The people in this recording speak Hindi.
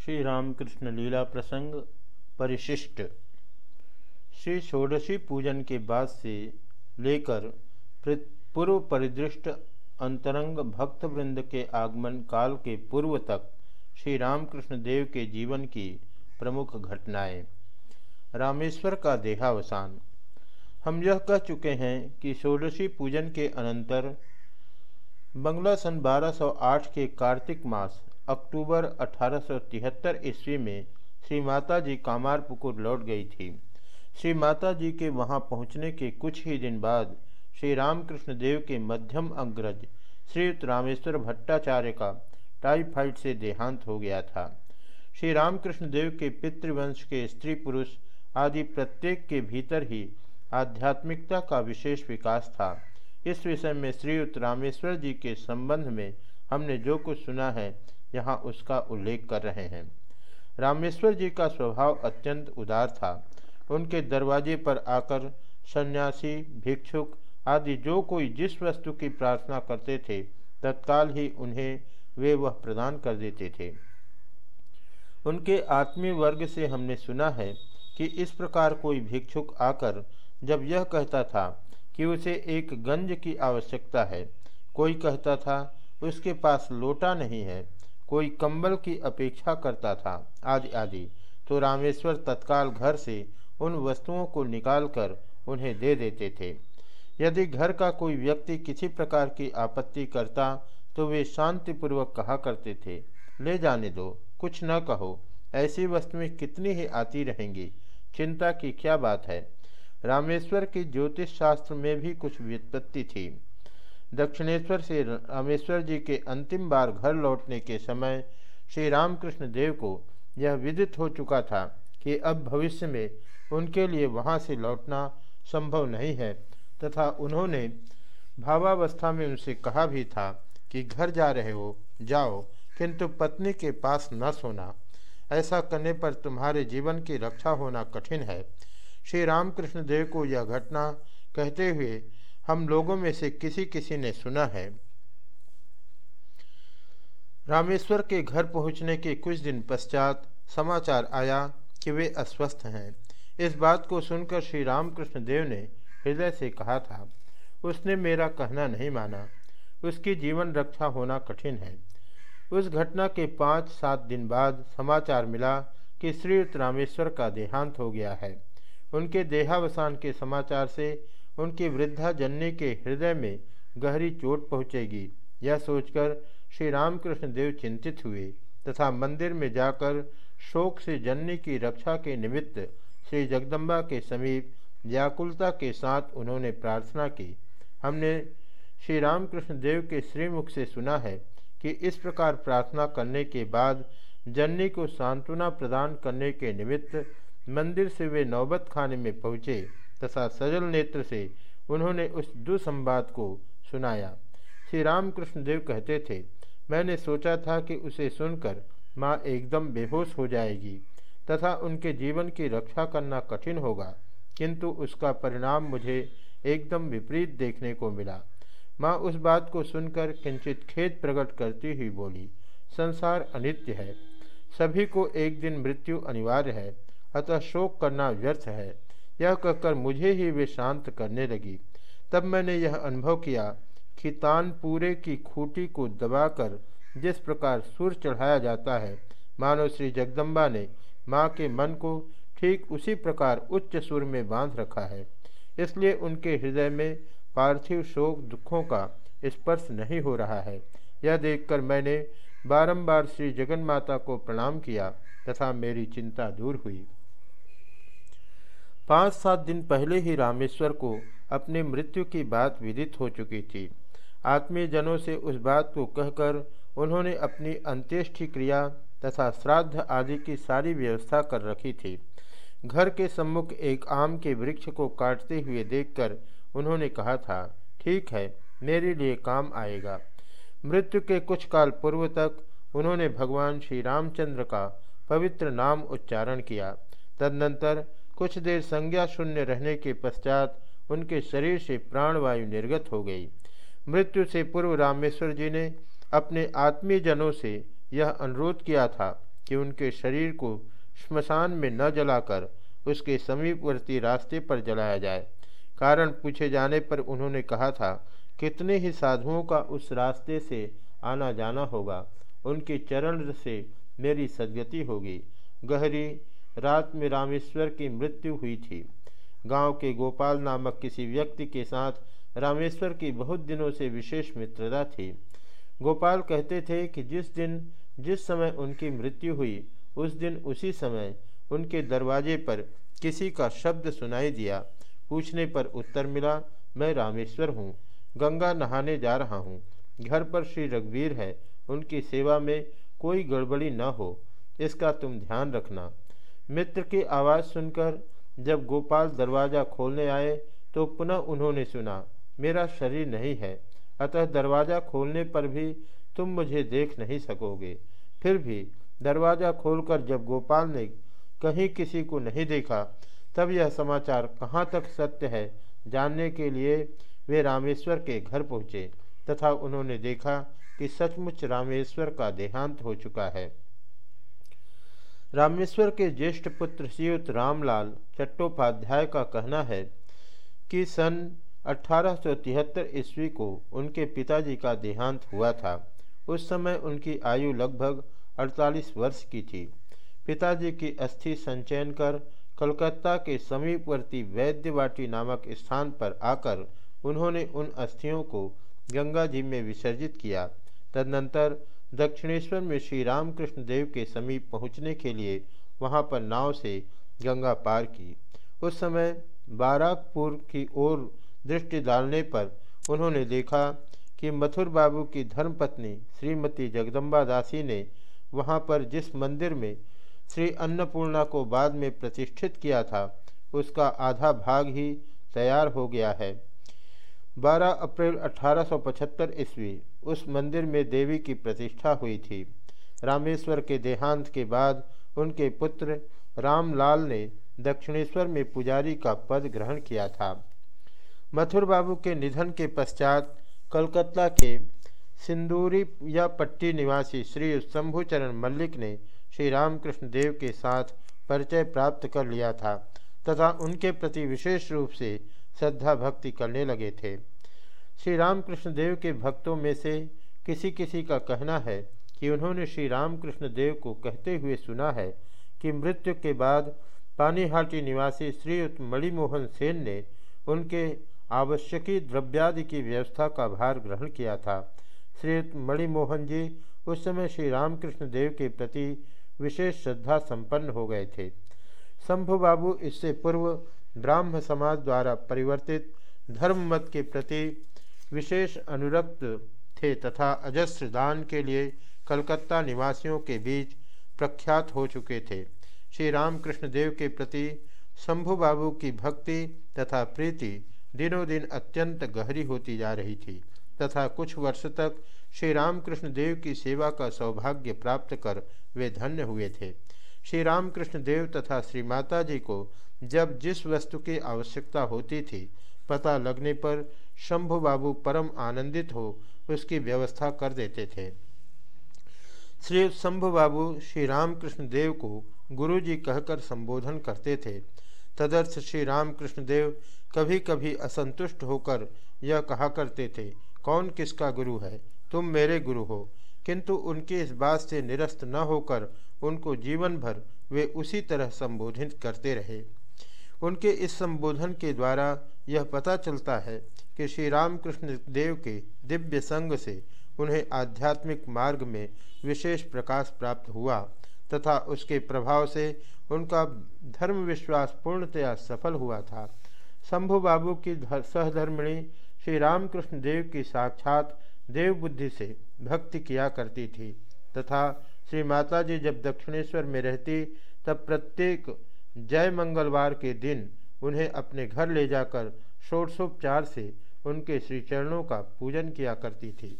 श्री रामकृष्ण लीला प्रसंग परिशिष्ट। श्री षोडशी पूजन के बाद से लेकर पूर्व परिदृष्ट अंतरंग भक्तवृंद के आगमन काल के पूर्व तक श्री रामकृष्ण देव के जीवन की प्रमुख घटनाएँ। रामेश्वर का देहावसान। हम यह कह चुके हैं कि षोडशी पूजन के अनंतर बंगला सन 1208 के कार्तिक मास अक्टूबर अठारह सौ तिहत्तर ईस्वी में श्री माता जी कामारपुकुर लौट गई थी। श्री माता जी के वहाँ पहुँचने के कुछ ही दिन बाद श्री रामकृष्ण देव के मध्यम अग्रज श्रीयुक्त रामेश्वर भट्टाचार्य का टाइफाइड से देहांत हो गया था। श्री रामकृष्ण देव के पितृवंश के स्त्री पुरुष आदि प्रत्येक के भीतर ही आध्यात्मिकता का विशेष विकास था। इस विषय में श्रीयुक्त रामेश्वर जी के संबंध में हमने जो कुछ सुना है यहाँ उसका उल्लेख कर रहे हैं। रामेश्वर जी का स्वभाव अत्यंत उदार था। उनके दरवाजे पर आकर सन्यासी, भिक्षुक आदि जो कोई जिस वस्तु की प्रार्थना करते थे, तत्काल ही उन्हें वे वह प्रदान कर देते थे। उनके आत्मीय वर्ग से हमने सुना है कि इस प्रकार कोई भिक्षुक आकर जब यह कहता था कि उसे एक गंज की आवश्यकता है, कोई कहता था, उसके पास लोटा नहीं है कोई कंबल की अपेक्षा करता था। आदि आदि। तो रामेश्वर तत्काल घर से उन वस्तुओं को निकालकर उन्हें दे देते थे। यदि घर का कोई व्यक्ति किसी प्रकार की आपत्ति करता तो वे शांतिपूर्वक कहा करते थे, ले जाने दो, कुछ न कहो। ऐसी वस्तुएँ कितनी ही आती रहेंगी। चिंता की क्या बात है? रामेश्वर की ज्योतिष शास्त्र में भी कुछ व्युत्पत्ति थी। दक्षिणेश्वर से रामेश्वर जी के अंतिम बार घर लौटने के समय श्री रामकृष्ण देव को यह विदित हो चुका था कि अब भविष्य में उनके लिए वहाँ से लौटना संभव नहीं है, तथा उन्होंने भावावस्था में उनसे कहा भी था कि घर जा रहे हो, जाओ, किंतु पत्नी के पास न सोना। ऐसा करने पर तुम्हारे जीवन की रक्षा होना कठिन है। श्री रामकृष्ण देव को यह घटना कहते हुए हम लोगों में से किसी किसी ने सुना है। रामेश्वर के घर पहुँचने के कुछ दिन पश्चात समाचार आया कि वे अस्वस्थ हैं। इस बात को सुनकर श्री रामकृष्ण देव ने हृदय से कहा था, उसने मेरा कहना नहीं माना। उसकी जीवन रक्षा होना कठिन है। उस घटना के पाँच सात दिन बाद समाचार मिला कि श्रीयुक्त रामेश्वर का देहांत हो गया है। उनके देहावसान के समाचार से उनकी वृद्धा जननी के हृदय में गहरी चोट पहुँचेगी। यह सोचकर श्री रामकृष्ण देव चिंतित हुए तथा मंदिर में जाकर शोक से जननी की रक्षा के निमित्त श्री जगदम्बा के समीप व्याकुलता के साथ उन्होंने प्रार्थना की। हमने श्री रामकृष्ण देव के श्रीमुख से सुना है कि इस प्रकार प्रार्थना करने के बाद जननी को सांत्वना प्रदान करने के निमित्त मंदिर से वे नौबत खाने में पहुँचे। तथा सजल नेत्र से उन्होंने उस दुसंवाद को सुनाया। श्री रामकृष्ण देव कहते थे, मैंने सोचा था कि उसे सुनकर माँ एकदम बेहोश हो जाएगी तथा उनके जीवन की रक्षा करना कठिन होगा, किंतु उसका परिणाम मुझे एकदम विपरीत देखने को मिला माँ उस बात को सुनकर किंचित खेद प्रकट करती हुई बोली, संसार अनित्य है। सभी को एक दिन मृत्यु अनिवार्य है, अतः शोक करना व्यर्थ है। यह कहकर मुझे ही वे शांत करने लगी। तब मैंने यह अनुभव किया कि तानपुरे की खूटी को दबाकर जिस प्रकार सुर चढ़ाया जाता है, मानो श्री जगदम्बा ने माँ के मन को ठीक उसी प्रकार उच्च सुर में बाँध रखा है। इसलिए उनके हृदय में पार्थिव शोक दुखों का स्पर्श नहीं हो रहा है। यह देखकर मैंने बारंबार श्री जगन को प्रणाम किया तथा मेरी चिंता दूर हुई। पाँच सात दिन पहले ही रामेश्वर को अपने मृत्यु की बात विदित हो चुकी थी। आत्मीयजनों से उस बात को कहकर उन्होंने अपनी अंत्येष्टि क्रिया तथा श्राद्ध आदि की सारी व्यवस्था कर रखी थी। घर के सम्मुख एक आम के वृक्ष को काटते हुए देखकर उन्होंने कहा था, ठीक है, मेरे लिए काम आएगा। मृत्यु के कुछ काल पूर्व तक उन्होंने भगवान श्री रामचंद्र का पवित्र नाम उच्चारण किया। तदनंतर कुछ देर संज्ञा शून्य रहने के पश्चात उनके शरीर से प्राणवायु निर्गत हो गई। मृत्यु से पूर्व रामेश्वर जी ने अपने आत्मीय जनों से यह अनुरोध किया था कि उनके शरीर को श्मशान में न जलाकर उसके समीपवर्ती रास्ते पर जलाया जाए। कारण पूछे जाने पर उन्होंने कहा था, कितने ही साधुओं का उस रास्ते से आना जाना होगा, उनके चरण से मेरी सदगति होगी। गहरी रात में रामेश्वर की मृत्यु हुई थी। गाँव के गोपाल नामक किसी व्यक्ति के साथ रामेश्वर की बहुत दिनों से विशेष मित्रता थी। गोपाल कहते थे कि जिस दिन, जिस समय उनकी मृत्यु हुई, उस दिन उसी समय उनके दरवाजे पर किसी का शब्द सुनाई दिया। पूछने पर उत्तर मिला, मैं रामेश्वर हूँ। गंगा नहाने जा रहा हूँ। घर पर श्री रघुवीर है। उनकी सेवा में कोई गड़बड़ी न हो। इसका तुम ध्यान रखना। मित्र की आवाज़ सुनकर जब गोपाल दरवाज़ा खोलने आए तो पुनः उन्होंने सुना, मेरा शरीर नहीं है। अतः दरवाज़ा खोलने पर भी तुम मुझे देख नहीं सकोगे। फिर भी दरवाज़ा खोलकर जब गोपाल ने कहीं किसी को नहीं देखा, तब यह समाचार कहाँ तक सत्य है, जानने के लिए वे रामेश्वर के घर पहुँचे, तथा उन्होंने देखा कि सचमुच रामेश्वर का देहांत हो चुका है। रामेश्वर के ज्येष्ठ पुत्र श्रीयुत रामलाल चट्टोपाध्याय का कहना है कि सन अठारह ईस्वी को उनके पिताजी का देहांत हुआ था। उस समय उनकी आयु लगभग 48 वर्ष की थी। पिताजी की अस्थि संचयन कर कलकत्ता के समीपवर्ती वैद्यवाटी नामक स्थान पर आकर उन्होंने उन अस्थियों को गंगा जी में विसर्जित किया। तदनंतर दक्षिणेश्वर में श्री रामकृष्ण देव के समीप पहुँचने के लिए वहाँ पर नाव से गंगा पार की। उस समय बाराकपुर की ओर दृष्टि डालने पर उन्होंने देखा कि मथुर बाबू की धर्मपत्नी श्रीमती जगदम्बा दासी ने वहाँ पर जिस मंदिर में श्री अन्नपूर्णा को बाद में प्रतिष्ठित किया था, उसका आधा भाग ही तैयार हो गया है। 12 अप्रैल 1875 ईस्वी उस मंदिर में देवी की प्रतिष्ठा हुई थी। रामेश्वर के देहांत के बाद उनके पुत्र रामलाल ने दक्षिणेश्वर में पुजारी का पद ग्रहण किया था। मथुर बाबू के निधन के पश्चात कलकत्ता के सिंदूरी या पट्टी निवासी श्री शंभुचरण मल्लिक ने श्री रामकृष्ण देव के साथ परिचय प्राप्त कर लिया था तथा उनके प्रति विशेष रूप से श्रद्धा भक्ति करने लगे थे। श्री रामकृष्ण देव के भक्तों में से किसी किसी का कहना है कि उन्होंने श्री रामकृष्ण देव को कहते हुए सुना है कि मृत्यु के बाद पानीहाटी निवासी श्रीयुक्त मणिमोहन सेन ने उनके आवश्यकी द्रव्यादि की व्यवस्था का भार ग्रहण किया था। श्रीयुक्त मणिमोहन जी उस समय श्री रामकृष्ण देव के प्रति विशेष श्रद्धा संपन्न हो गए थे। शंभु बाबू इससे पूर्व ब्राह्म समाज द्वारा परिवर्तित धर्म मत के प्रति विशेष अनुरक्त थे तथा अजस्त्र दान के लिए कलकत्ता निवासियों के बीच प्रख्यात हो चुके थे। श्री रामकृष्ण देव के प्रति शंभु बाबू की भक्ति तथा प्रीति दिनों दिन अत्यंत गहरी होती जा रही थी तथा कुछ वर्ष तक श्री रामकृष्ण देव की सेवा का सौभाग्य प्राप्त कर वे धन्य हुए थे। श्री रामकृष्ण देव तथा श्री माता जी को जब जिस वस्तु की आवश्यकता होती थी पता लगने पर शंभु बाबू परम आनंदित हो उसकी व्यवस्था कर देते थे। श्री शंभु बाबू श्री रामकृष्ण देव को गुरु जी कहकर संबोधन करते थे। तदर्थ श्री रामकृष्ण देव कभी कभी असंतुष्ट होकर यह कहा करते थे, कौन किसका गुरु है? तुम मेरे गुरु हो। किंतु उनके इस बात से निरस्त न होकर उनको जीवन भर वे उसी तरह संबोधित करते रहे। उनके इस संबोधन के द्वारा यह पता चलता है कि श्री रामकृष्ण देव के दिव्य संग से उन्हें आध्यात्मिक मार्ग में विशेष प्रकाश प्राप्त हुआ तथा उसके प्रभाव से उनका धर्म विश्वास पूर्णतया सफल हुआ था। शंभु बाबू की सहधर्मिणी श्री रामकृष्ण देव की साक्षात देव बुद्धि से भक्ति किया करती थी तथा श्री माता जी जब दक्षिणेश्वर में रहती तब प्रत्येक जय मंगलवार के दिन उन्हें अपने घर ले जाकर षोडशोपचार से उनके श्रीचरणों का पूजन किया करती थी।